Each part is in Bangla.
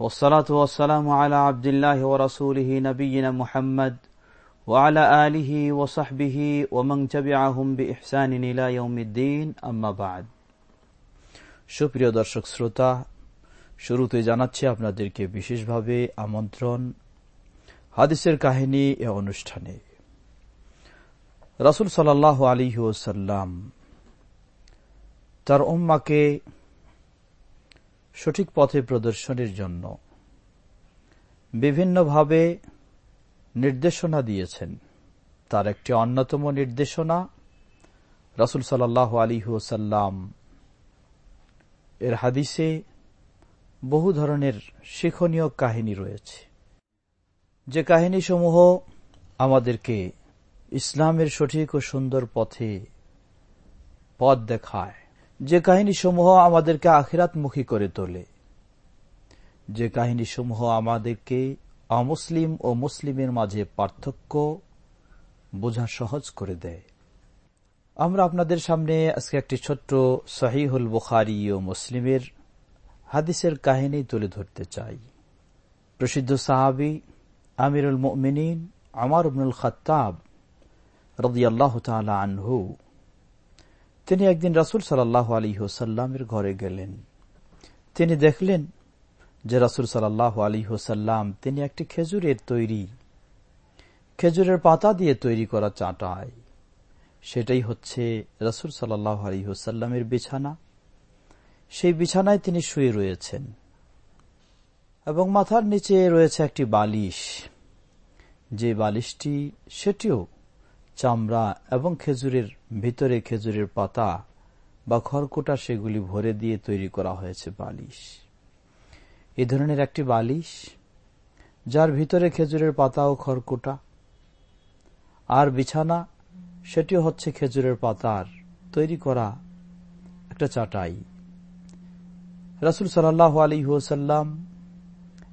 والصلاة والسلام على عبد الله ورسوله نبينا محمد وعلى آله وصحبه ومن تبعهم بإحسان إلى يوم الدين أما بعد সুপ্রিয় দর্শক শ্রোতা শুরুতে জানাচ্ছি আপনাদেরকে বিশেষভাবে আমন্ত্রণ হাদিসের কাহিনী এ অনুষ্ঠানে রসুল সাল্লাহ আলী ওসাল্লাম তার উম্মাকে সঠিক পথে প্রদর্শনের জন্য বিভিন্নভাবে নির্দেশনা দিয়েছেন। তার একটি অন্যতম নির্দেশনা রসুল সাল্লাহ আলী ওসাল্লাম এর হাদিসে বহু ধরনের শিক্ষণীয় কাহিনী রয়েছে। যে কাহিনীসমূহ আমাদেরকে ইসলামের সঠিক ও সুন্দর পথে পথ দেখায় যে কাহিনী সমূহ আমাদেরকে আখিরাতমুখী করে তোলে। যে কাহিনী সমূহ আমাদেরকে অমুসলিম ও মুসলিমের মাঝে পার্থক্য বোঝা সহজ করে দেয়। আমরা আপনাদের সামনে আজকে একটি ছোট্ট সহিহুল বুখারি ও মুসলিমের হাদিসের কাহিনী তুলে ধরতে চাই। প্রসিদ্ধ সাহাবি আমিরুল মিনীন আমার উবনুল খত্তাব রদিয়াল্লাহ তালা আনহু তিনি একদিন রাসুল সাল্লাহ আলী হোসাল্লামের ঘরে গেলেন। তিনি দেখলেন যে রাসুল সাল্লাহ আলী হোসাল্লাম তিনি একটি খেজুরের তৈরি, খেজুরের পাতা দিয়ে তৈরি করা চাটায় সেটাই হচ্ছে রাসুল সাল্লাহ আলী হোসাল্লামের বিছানা। সেই বিছানায় তিনি শুয়ে রয়েছেন এবং মাথার নিচে রয়েছে একটি বালিশ। যে বালিশটি, সেটিও চামড়া এবং খেজুরের ভিতরে খেজুরের পাতা বা খড়কুটা সেগুলি ভরে দিয়ে তৈরি করা হয়েছে বালিশ। এ ধরনের একটি বালিশ, যার ভিতরে খেজুরের পাতা ও খড়কুটা। আর বিছানা, সেটিও হচ্ছে খেজুরের পাতার তৈরি করা একটা চাটাই। রাসুল সাল্লাহ আলী হুসাল্লাম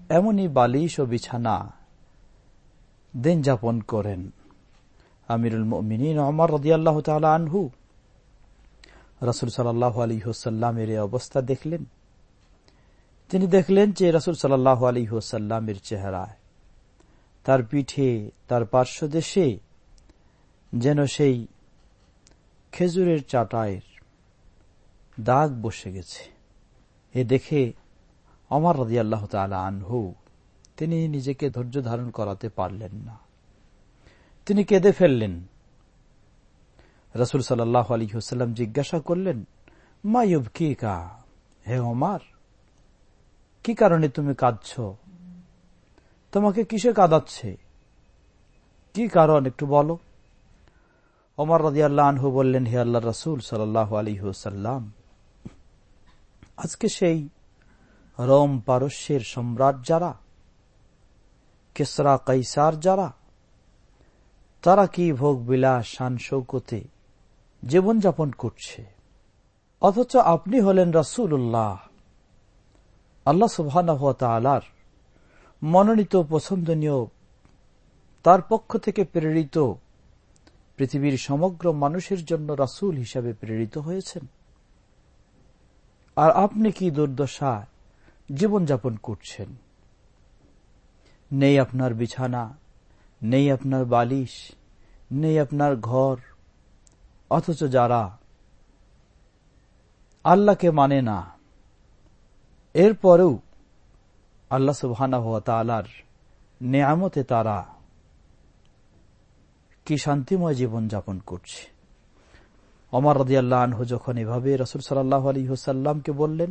এমনই বালিশ ও বিছানা দিন যাপন করেন। আমিরুল মিনীন অমর রদিয়াল্লাহ তালা আনহু। রাসুল সাল্লাহ আলী হোসাল্লামের এই অবস্থা দেখলেন। তিনি দেখলেন যে রাসুল সাল্লাহ আলী হোসাল্লামের চেহারায়, তার পিঠে, তার পার্শ্বদেশে যেন সেই খেজুরের চাটায়ের দাগ বসে গেছে। এ দেখে অমর রদিয়াল্লাহ তালা আনহু, তিনি নিজেকে ধৈর্য ধারণ করাতে পারলেন না। তিনি কেঁদে ফেললেন। রসুল সাল্লাহ আলী হুসাল্লাম জিজ্ঞাসা করলেন মায়ুব কি কা হে ওমার, কি কারণে তুমি কাঁদছ? তোমাকে কিসে কাঁদাচ্ছে? কি কারণ, একটু বলো? ওমর রাজি আল্লাহ আনহু বললেন, হে আল্লাহ রসুল সাল্লাহ আলী হুসাল্লাম আজকে সেই রোম পারস্যের সম্রাট যারা, কেসরা কৈসার যারা তারা কি ভোগ বিলাস শান শৌকতে জীবনযাপন করছে? অথচ আপনি হলেন রাসুল্লাহ আল্লাহ সুবাহর মনোনীত, পছন্দনীয়, তার পক্ষ থেকে প্রেরিত, পৃথিবীর সমগ্র মানুষের জন্য রাসুল হিসাবে প্রেরিত হয়েছেন। আর আপনি কি দুর্দশায় জীবনযাপন করছেন? নেই আপনার বিছানা নেই আপনার বালিশ, নেই আপনার ঘর, অথচ যারা আল্লাহকে মানে না, এরপরেও আল্লাহ সুবহানা হওয়া তালার নেয়ামতে তারা কি শান্তিময় জীবন যাপন করছে। অমর রদিয়াল্লাহ আনহু যখন এভাবে রসুল সাল্লাহ আলী হুসাল্লামকে বললেন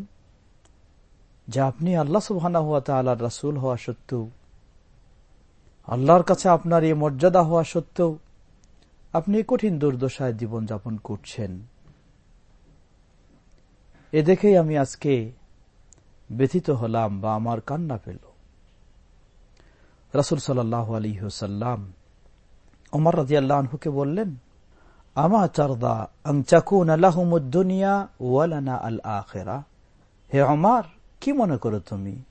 যে, আপনি আল্লাহ সুবহানা হওয়া তালার রাসুল হওয়া সত্ত্বেও আল্লাহর কাছে আপনার এই মর্যাদা হওয়া সত্ত্বেও আপনি কঠিন দুর্দশায় জীবনযাপন করছেন। এ দেখেই আমি আজকে ব্যথিত হলাম বা আমার কান্না পেল। রসুল সাল্লাহ আলী হুসাল্লাম ওমর রাজি আল্লাহকে বললেন, আমা চারদা আংচাকুন আল্লাহমুদ্দুনিয়া ওয়ালানা আল আখেরা? হে অমার কি মনে করো তুমি?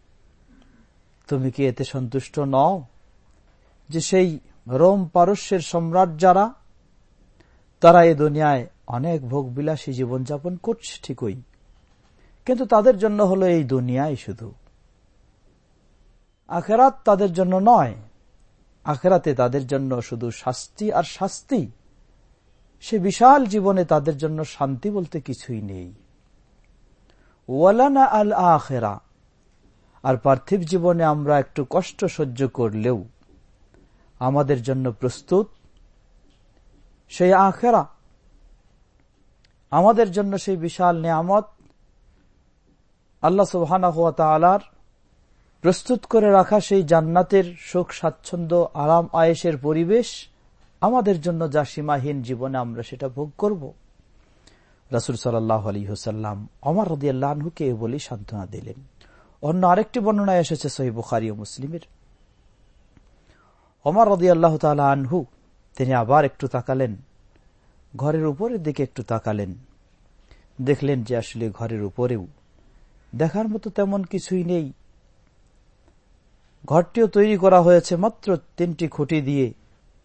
তুমি কি এতে সন্তুষ্ট নও? যে সেই রোম পারস্যের সম্রাট যারা, তারা এ দুনিয়ায় অনেক ভোগ বিলাসী জীবনযাপন করছে ঠিকই। কিন্তু তাদের জন্য হলো এই দুনিয়ায় শুধু। আখেরাত তাদের জন্য নয়, আখেরাতে তাদের জন্য শুধু শাস্তি আর শাস্তি। সে বিশাল জীবনে তাদের জন্য শান্তি বলতে কিছুই নেই। ওয়ালানা আল আখেরা আর পার্থিব জীবনে আমরা একটু কষ্ট সহ্য করলেও আমাদের জন্য প্রস্তুত। সেই আখেরা, আমাদের জন্য সেই বিশাল নিয়ামত আল্লাহ তালার প্রস্তুত করে রাখা সেই জান্নাতের সুখ, স্বাচ্ছন্দ্য, আরাম আয়েসের পরিবেশ আমাদের জন্য যা সীমাহীন জীবনে আমরা সেটা ভোগ করব। রাসুল সাল্লাহ হুসাল্লাম অমর রদি আল্লাহকে এ বলেই সান্ত্বনা দিলেন। অন্য আরেকটি বর্ণনায় এসেছে সহি বুখারি ও মুসলিমের। অমর রদি আল্লাহ তালা আনহু, তিনি আবার একটু তাকালেন। ঘরের উপরের দিকে একটু তাকালেন। দেখলেন যে আসলে ঘরের উপরেও দেখার মতো তেমন কিছুই নেই। ঘরটিও তৈরি করা হয়েছে মাত্র তিনটি খুঁটি দিয়ে,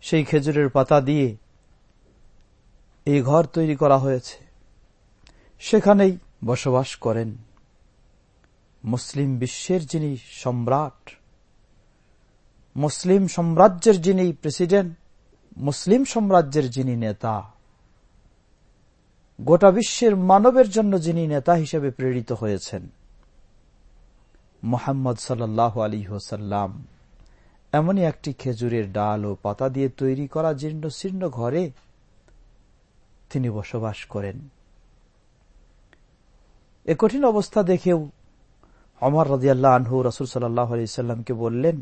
সেই খেজুরের পাতা দিয়ে এই ঘর তৈরি করা হয়েছে। সেখানেই বসবাস করেন। মুসলিম বিশ্বের যিনি সম্রাট মুসলিম সাম্রাজ্যের যিনি প্রেসিডেন্ট মুসলিম সাম্রাজ্যের যিনি নেতা, গোটা বিশ্বের মানবের জন্য যিনি নেতা হিসেবে প্রেরিত হয়েছেন। মোহাম্মদ সাল্লাহ আলী হোসাল্লাম এমনই একটি খেজুরের ডাল ও পাতা দিয়ে তৈরি করা জীর্ণ শীর্ণ ঘরে তিনি বসবাস করেন। এ কঠিন অবস্থা দেখেও অমর রাজিয়াল্লাহ আনহু রসুল সাল্লাহ আলাইসাল্লামকে বললেন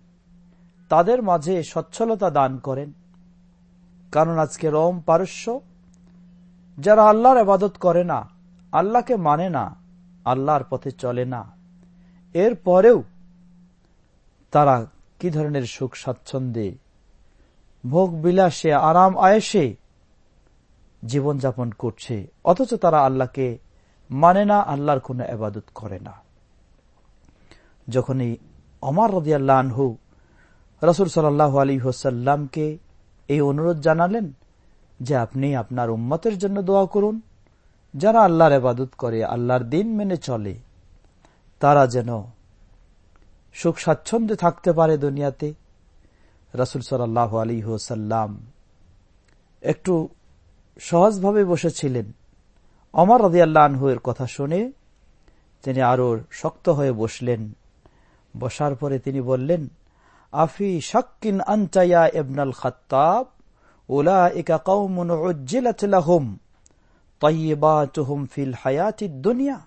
তাদের মাঝে সচ্ছলতা দান করেন। কারণ আজকে রোম পারস্য, যারা আল্লাহর আবাদত করে না, আল্লাহকে মানে না, আল্লাহর পথে চলে না। এর পরেও তারা কি ধরনের সুখ স্বাচ্ছন্দ্যে ভোগ বিলাসে আরাম আয়েসে জীবনযাপন করছে, অথচ তারা আল্লাহকে মানে না, আল্লাহর কোন আবাদত করে না। যখনই অমর রদিয়াল্লাহ রসুল সাল্লাহ আলী হোসাল্লামকে এই অনুরোধ জানালেন যে আপনি আপনার উম্মতের জন্য দোয়া করুন। যারা আল্লাহর এবাদত করে, আল্লাহর দিন মেনে চলে, তারা যেন সুখ স্বাচ্ছন্দ্যে থাকতে পারে দুনিয়াতে। রসুল সাল্লাহ আলী হোসাল্লাম একটু সহজভাবে বসেছিলেন। অমর রদি আল্লাহ কথা শুনে তিনি আরও শক্ত হয়ে বসলেন। বসার পরে তিনি বললেন আফি শাক্কিন আনচাইয়া এবনাল খাত্তাব, উলাইকা কওমুন উজ্জিলাত লাহুম, তাইয়্যিবাতুহুম ফিল হায়াতিদ দুনিয়া।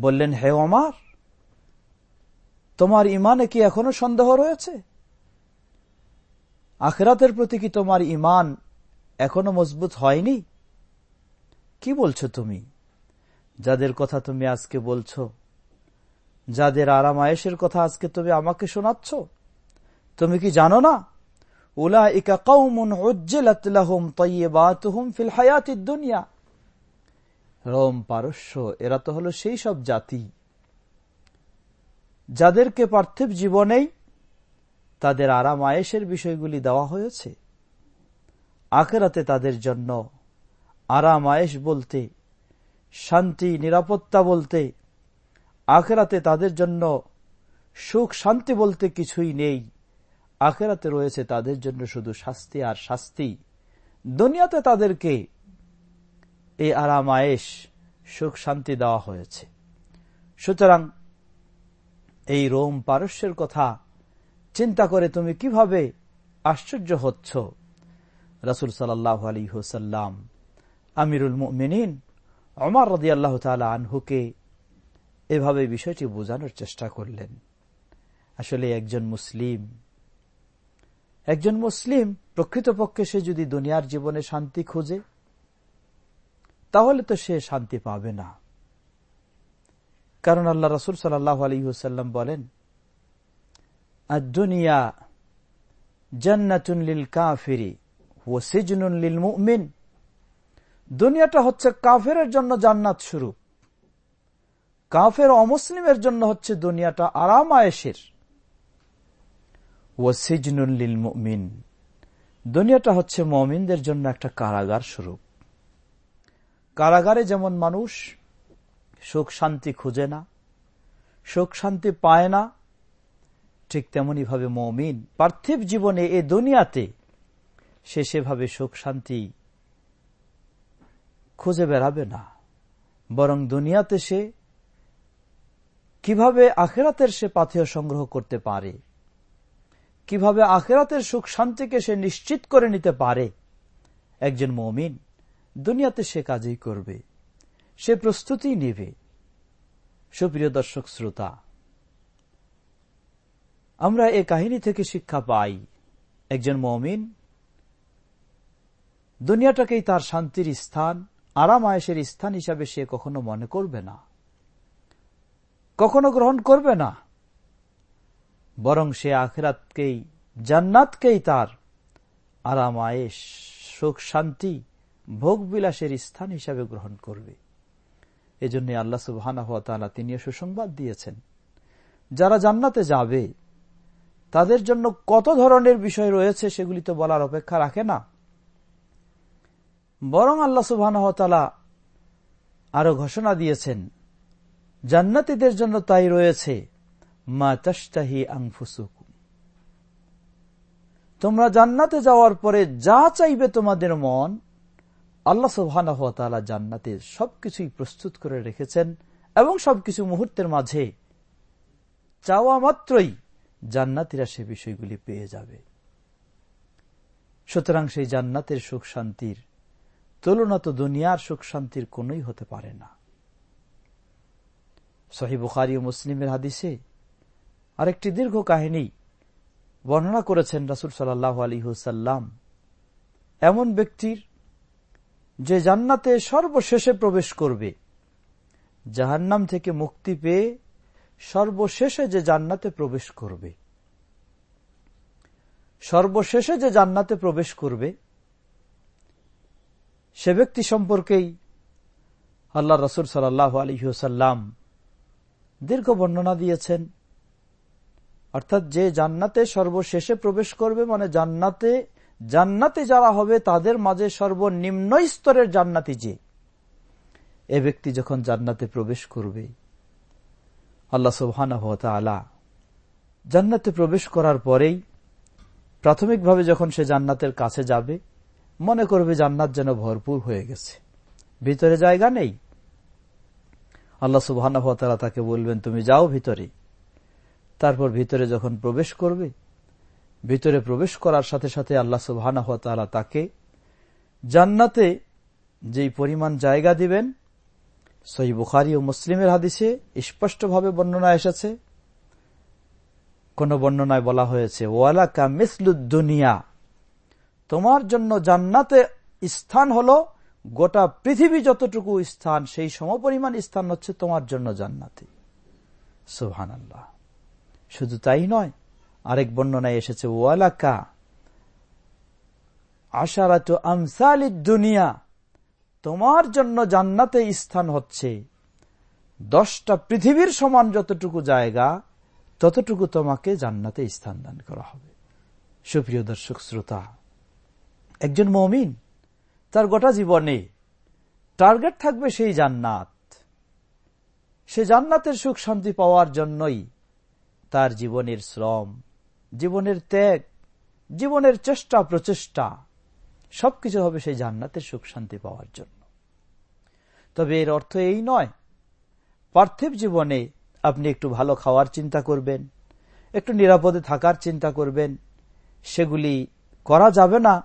বললেন, হে ওমর, তোমার ইমানে কি এখনও সন্দেহ রয়েছে? আখেরাতের প্রতি কি তোমার ইমান এখনও মজবুত হয়নি? কি বলছো তুমি? যাদের কথা তুমি আজকে বলছো, যাদের আরাম আয়েসের কথা আজকে তুমি আমাকে শোনাচ্ছ তুমি কি জানো না? উলাইকা কওমুন উজ্জিলাত লাহুম তাইয়্যিবাতুহুম ফিল হায়াতিদ দুনিয়া। রোম পারস্য, এরা তো হলো সেই সব জাতি। যাদেরকে পার্থিব জীবনেই তাদের আরাম আয়েসের বিষয়গুলি দেওয়া হয়েছে। আখেরাতে তাদের জন্য আরাম আয়েস বলতে, শান্তি, নিরাপত্তা বলতে, আখেরাতে তাদের জন্য সুখ শান্তি বলতে কিছুই নেই। আখেরাতে রয়েছে তাদের জন্য শুধু শাস্তি আর শাস্তি। দুনিয়াতে তাদেরকে এই আরাম আয়েস সুখ, শান্তি দেওয়া হয়েছে। সুতরাং এই রোম পারস্যের কথা চিন্তা করে তুমি কীভাবে আশ্চর্য হচ্ছ? রসুল সাল্লাহ আলী হুসাল্লাম আমিরুল মিনিন অমর রদি আল্লাহ তালা আনহুকে এভাবে বিষয়টি বোঝানোর চেষ্টা করলেন। আসলে একজন মুসলিম একজন মুসলিম প্রকৃতপক্ষে সে যদি দুনিয়ার জীবনে শান্তি খুঁজে, তাহলে তো সে শান্তি পাবে না। কারণ আল্লাহ রসুল সাল্লাহ আলী হুসাল্লাম বলেন দুনিয়া জান্নাতুন লিল কাফিরি ও সিজনুন লিল মুমিন। দুনিয়াটা হচ্ছে কাফের জন্য জান্নাত শুরু কাফের অমুসলিমের জন্য হচ্ছে দুনিয়াটা আরাম আয়েসের ও মুমিন। দুনিয়াটা হচ্ছে মমিনদের জন্য একটা কারাগার স্বরূপ কারাগারে যেমন মানুষ সুখ শান্তি খুঁজে না, সুখ শান্তি পায় না, ঠিক তেমনি ভাবে মমিন পার্থিব জীবনে এ দুনিয়াতে সে সেভাবে সুখ শান্তি খুঁজে বেড়াবে না। বরং দুনিয়াতে সে কীভাবে আখেরাতের সে পাথেয় সংগ্রহ করতে পারে কীভাবে আখেরাতের সুখ শান্তিকে সে নিশ্চিত করে নিতে পারে? একজন মমিন দুনিয়াতে সে কাজই করবে, সে প্রস্তুতি নেবে। সুপ্রিয় দর্শক শ্রোতা, আমরা এ কাহিনী থেকে শিক্ষা পাই, একজন মমিন দুনিয়াটাকেই তার শান্তির স্থান, আরাম আয়েসের স্থান হিসাবে সে কখনো মনে করবে না, কখনো গ্রহণ করবে না। বরং সে আখেরাতকেই, জান্নাতকেই তার আরাম আয়েস সুখ, শান্তি ভোগ বিলাসের স্থান হিসাবে গ্রহণ করবে। এজন্য আল্লাহ সুবাহ তিনিও সুসংবাদ দিয়েছেন। যারা জান্নাতে যাবে, তাদের জন্য কত ধরনের বিষয় রয়েছে সেগুলি তো বলার অপেক্ষা রাখে না। বরং আল্লাহ সুবাহ আরও ঘোষণা দিয়েছেন, জান্নাতিদের জন্য তাই রয়েছে। মা তাস্তাহি আংফুসুকু তোমরা জান্নাতে যাওয়ার পরে যা চাইবে তোমাদের মন, আল্লাহ সুবহান জান্নাতে সবকিছুই প্রস্তুত করে রেখেছেন এবং সবকিছু মুহূর্তের মাঝে চাওয়া মাত্রই জান্নাতিরা সে বিষয়গুলি পেয়ে যাবে। সুতরাং সেই জান্নাতের সুখ শান্তির তুলনা তো দুনিয়ার সুখ শান্তির কোনই হতে পারে না। সহি বুখারি ও মুসলিমের হাদিসে আরেকটি দীর্ঘ কাহিনী বর্ণনা করেছেন রাসুল সাল্লাহ আলী হুসাল্লাম এমন ব্যক্তির যে জান্নাতে সর্বশেষে প্রবেশ করবে, জাহান্নাম থেকে মুক্তি পেয়ে সর্বশেষে যে জান্নাতে প্রবেশ করবে, সর্বশেষে যে জান্নাতে প্রবেশ করবে, সে ব্যক্তি সম্পর্কেই আল্লাহ রসুল সাল্লাহ আলহিহসাল্লাম দীর্ঘ বর্ণনা দিয়েছেন। অর্থাৎ যে জান্নাতে সর্বশেষে প্রবেশ করবে মানে জান্নাতে জান্নাতে যারা হবে, তাদের মাঝে সর্বনিম্ন স্তরের জান্নাতি যে? এ ব্যক্তি যখন জান্নাতে প্রবেশ করবে, আল্লাহ সুবহান জান্নাতে প্রবেশ করার পরেই প্রাথমিকভাবে যখন সে জান্নাতের কাছে যাবে, মনে করবে জান্নাত যেন ভরপুর হয়ে গেছে। ভিতরে জায়গা নেই। আল্লাহ সুবাহ তাকে বলবেন, তুমি যাও ভিতরে। তারপর ভিতরে যখন প্রবেশ করবে, ভিতরে প্রবেশ করার সাথে সাথে আল্লাহ সুবাহ তাকে জান্নাতে যেই পরিমাণ জায়গা দিবেন, সহি বুখারি ও মুসলিমের হাদিসে স্পষ্টভাবে বর্ণনা এসেছে। কোন বর্ণনায় বলা হয়েছে ওয়ালাকা মিসলুদ্দুনিয়া তোমার জন্য জান্নাতে স্থান হল গোটা পৃথিবী যতটুকু স্থান, সেই সমপরিমাণ স্থান হচ্ছে তোমার জন্য জান্নাতে। সুহান আল্লাহ শুধু তাই নয়, আরেক বর্ণনায় এসেছে, ওয়ালাকা আশারাত আমসালি দুনিয়া, তোমার জন্য জান্নাতে স্থান হচ্ছে। দশটা পৃথিবীর সমান যতটুকু জায়গা, ততটুকু তোমাকে জান্নাতে স্থান দান করা হবে। সুপ্রিয় দর্শক, শ্রোতা, একজন মমিন, তার গোটা জীবনে টার্গেট থাকবে সেই জান্নাত। সে জান্নাতের সুখ শান্তি পাওয়ার জন্যই তার জীবনের শ্রম, জীবনের ত্যাগ, জীবনের চেষ্টা, প্রচেষ্টা, সবকিছু হবে সেই জান্নাতের সুখ শান্তি পাওয়ার জন্য। তবে এর অর্থ এই নয়, পার্থিব জীবনে আপনি একটু ভালো খাওয়ার চিন্তা করবেন, একটু নিরাপদে থাকার চিন্তা করবেন, সেগুলি করা যাবে না,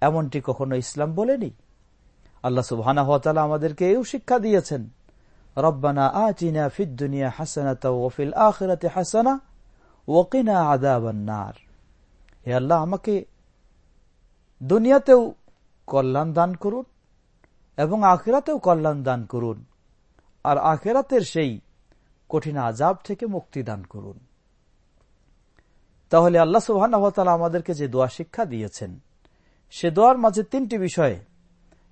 এমনটি কখনো ইসলাম বলেনি। আল্লাহ সুবহানা হতালা আমাদেরকে এও শিক্ষা দিয়েছেন, রব্বানা আচিনা ফিদ্দুনিয়া হাসানা ওফিল আখরাতে হাসানা ওকিনা আদাবান্নার হে আল্লাহ, আমাকে দুনিয়াতেও কল্যাণ দান করুন এবং আখেরাতেও কল্যাণ দান করুন, আর আখেরাতের সেই কঠিন আজাব থেকে মুক্তি দান করুন। তাহলে আল্লাহ সুহান আমাদেরকে যে দোয়া শিক্ষা দিয়েছেন, সে দোয়ার মাঝে তিনটি বিষয়ে।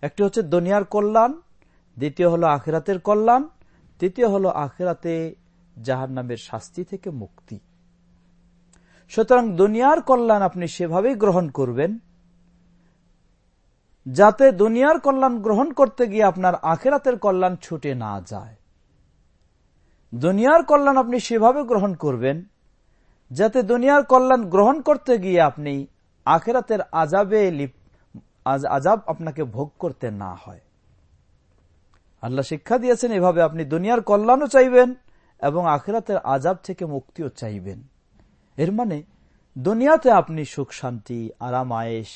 একটি হচ্ছে দুনিয়ার কল্যাণ, দ্বিতীয় হলো আখেরাতের কল্যাণ, তৃতীয় হলো আখেরাতে জাহার নামের শাস্তি থেকে মুক্তি। সুতরাং দুনিয়ার কল্যাণ আপনি সেভাবেই গ্রহণ করবেন, যাতে দুনিয়ার কল্যাণ গ্রহণ করতে গিয়ে আপনার আখেরাতের কল্যাণ ছুটে না যায়। দুনিয়ার কল্যাণ আপনি সেভাবে গ্রহণ করবেন, যাতে দুনিয়ার কল্যাণ গ্রহণ করতে গিয়ে আপনি আখেরাতের আজাবে আজাব আপনাকে ভোগ করতে না হয়। আল্লাহ শিক্ষা দিয়েছেন, এভাবে আপনি দুনিয়ার কল্যাণও চাইবেন এবং আখেরাতের আজাব থেকে মুক্তিও চাইবেন। এর মানে দুনিয়াতে আপনি সুখ, শান্তি, আরাম আয়েস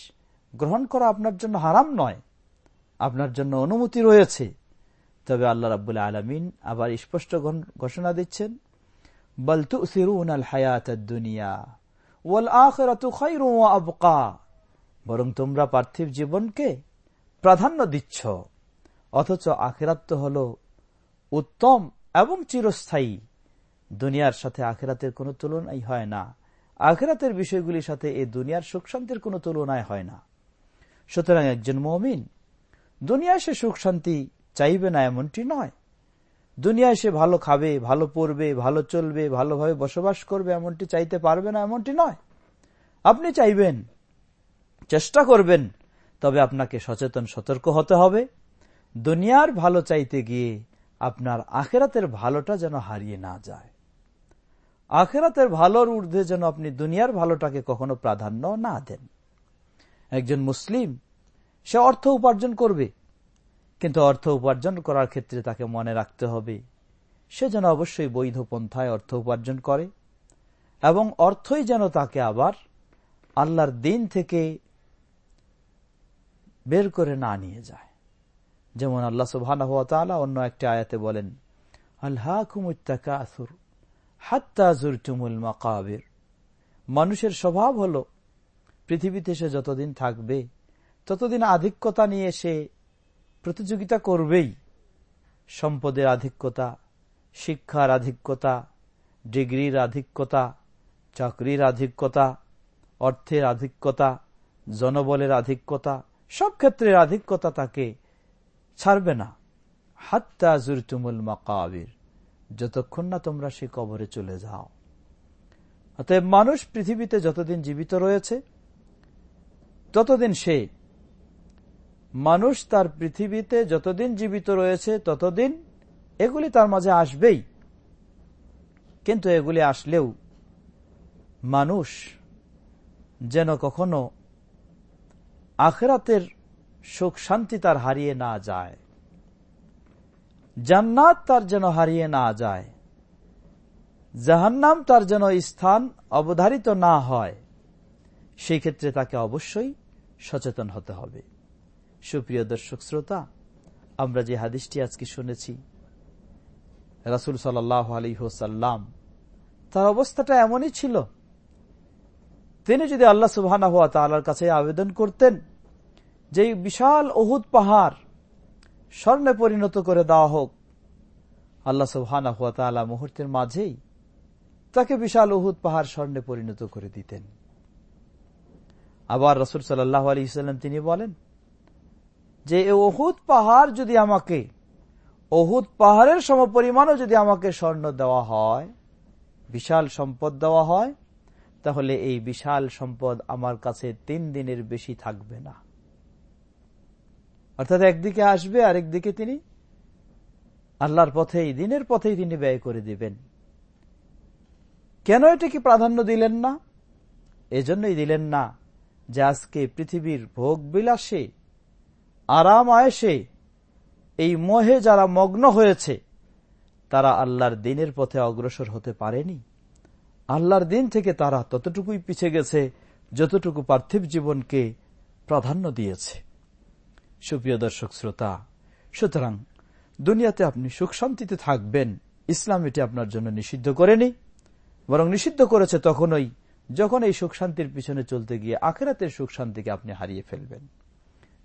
গ্রহণ করা আপনার জন্য হারাম নয়। আপনার জন্য অনুমতি রয়েছে। তবে আল্লাহ রাবুল আলমিন আবার স্পষ্ট ঘোষণা দিচ্ছেন বলতু সিরুন হায়াত দুনিয়া ওয়াল আখরাতু খায়রু আবকা বরং তোমরা পার্থিব জীবনকে প্রাধান্য দিচ্ছ, অথচ আখেরাত তো হল উত্তম এবং চিরস্থায়ী। দুনিয়ার সাথে আখেরাতের কোনো তুলনাই হয় না। আখেরাতের বিষয়গুলির সাথে এই দুনিয়ার সুখ শান্তির কোনো তুলনায় হয় না। সুতরাং একজন মমিন, দুনিয়ায় সে সুখ শান্তি চাইবে না এমনটি নয়। দুনিয়ায় সে ভালো খাবে, ভালো পড়বে, ভালো চলবে, ভালোভাবে বসবাস করবে এমনটি চাইতে পারবে না এমনটি নয়। আপনি চাইবেন, চেষ্টা করবেন, তবে আপনাকে সচেতন, সতর্ক হতে হবে। দুনিয়ার ভালো চাইতে গিয়ে আপনার আখেরাতের ভালোটা যেন হারিয়ে না যায়। আখেরাতের ভালোর ঊর্ধ্বে যেন আপনি দুনিয়ার ভালোটাকে কখনো প্রাধান্য না দেন। একজন মুসলিম, সে অর্থ উপার্জন করবে, কিন্তু অর্থ উপার্জন করার ক্ষেত্রে তাকে মনে রাখতে হবে, সে যেন অবশ্যই বৈধ পন্থায় অর্থ উপার্জন করে, এবং অর্থই যেন তাকে আবার আল্লাহর দিন থেকে বের করে না নিয়ে যায়। যেমন আল্লাহ সুবাহ অন্য একটি আয়াতে বলেন আল্লাহ হাত্তা জুরতুমুল মাকাবের। মানুষের স্বভাব হল, পৃথিবীতে সে যতদিন থাকবে, ততদিন আধিক্যতা নিয়ে সে প্রতিযোগিতা করবেই। সম্পদের আধিক্যতা, শিক্ষার আধিক্যতা, ডিগ্রির আধিক্যতা, চাকরির আধিক্যতা, অর্থের আধিক্যতা, জনবলের আধিক্যতা, সব ক্ষেত্রের আধিক্যতা তাকে ছাড়বে না। হাত্তা জুরতুমুল মাকাবির। যতক্ষণ না তোমরা সে কবরে চলে যাও। অতএব মানুষ পৃথিবীতে যতদিন জীবিত রয়েছে, ততদিন সে, মানুষ তার পৃথিবীতে যতদিন জীবিত রয়েছে, ততদিন এগুলি তার মাঝে আসবেই। কিন্তু এগুলি আসলেও মানুষ যেন কখনো আখরাতের সুখ শান্তি তার হারিয়ে না যায়। জান্নাত তার যেন হারিয়ে না যায়। জাহান্নাম তার যেন স্থান অবধারিত না হয়। সেই ক্ষেত্রে তাকে অবশ্যই সচেতন হতে হবে। সুপ্রিয় দর্শক শ্রোতা, আমরা যে হাদিসটি আজকে শুনেছি, রাসুল সাল্লাহ আলী হোসাল্লাম তার অবস্থাটা এমনই ছিল। তিনি যদি আল্লাহ সুবাহ কাছে আবেদন করতেন যে বিশাল অহুদ পাহাড় স্বর্ণে পরিণত করে দেওয়া হোক। আল্লাহ সুবহানা হুয়া তালা মুহূর্তের মাঝেই তাকে বিশাল উহুদ পাহাড় স্বর্ণে পরিণত করে দিতেন। আবার রসুল সাল্লাহ আলী ইসলাম তিনি বলেন যে ওহুদ পাহাড় যদি আমাকে ওহুদ পাহাড়ের সমপরিমাণও যদি আমাকে স্বর্ণ দেওয়া হয়, বিশাল সম্পদ দেওয়া হয়, তাহলে এই বিশাল সম্পদ আমার কাছে তিন দিনের বেশি থাকবে না। অর্থাৎ একদিকে আসবে, আরেকদিকে তিনি আল্লাহর পথেই, দিনের পথেই তিনি ব্যয় করে দিবেন। কেন এটাকে প্রাধান্য দিলেন না? এজন্যই দিলেন না যে আজকে পৃথিবীর ভোগ বিলাসে আরাম আয়েসে এই মোহে যারা মগ্ন হয়েছে, তারা আল্লাহর দিনের পথে অগ্রসর হতে পারেনি। আল্লাহর দিন থেকে তারা ততটুকুই পিছে গেছে, যতটুকু পার্থিব জীবনকে প্রাধান্য দিয়েছে। সুপ্রিয় দর্শক শ্রোতা, সুতরাং দুনিয়াতে আপনি সুখ শান্তিতে থাকবেন, ইসলাম এটি আপনার জন্য নিষিদ্ধ করেনি, বরং নিষিদ্ধ করেছে তখনই যখন এই সুখ শান্তির পিছনে চলতে গিয়ে আখেরাতের সুখ শান্তিকে আপনি হারিয়ে ফেলবেন।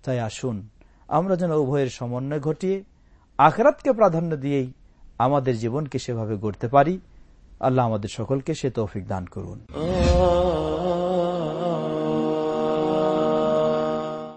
তাই আসুন, আমরা যেন উভয়ের সমন্বয় ঘটিয়ে আখেরাতকে প্রাধান্য দিয়েই আমাদের জীবনকে সেভাবে গড়তে পারি। আল্লাহ আমাদের সকলকে সে তৌফিক দান করুন।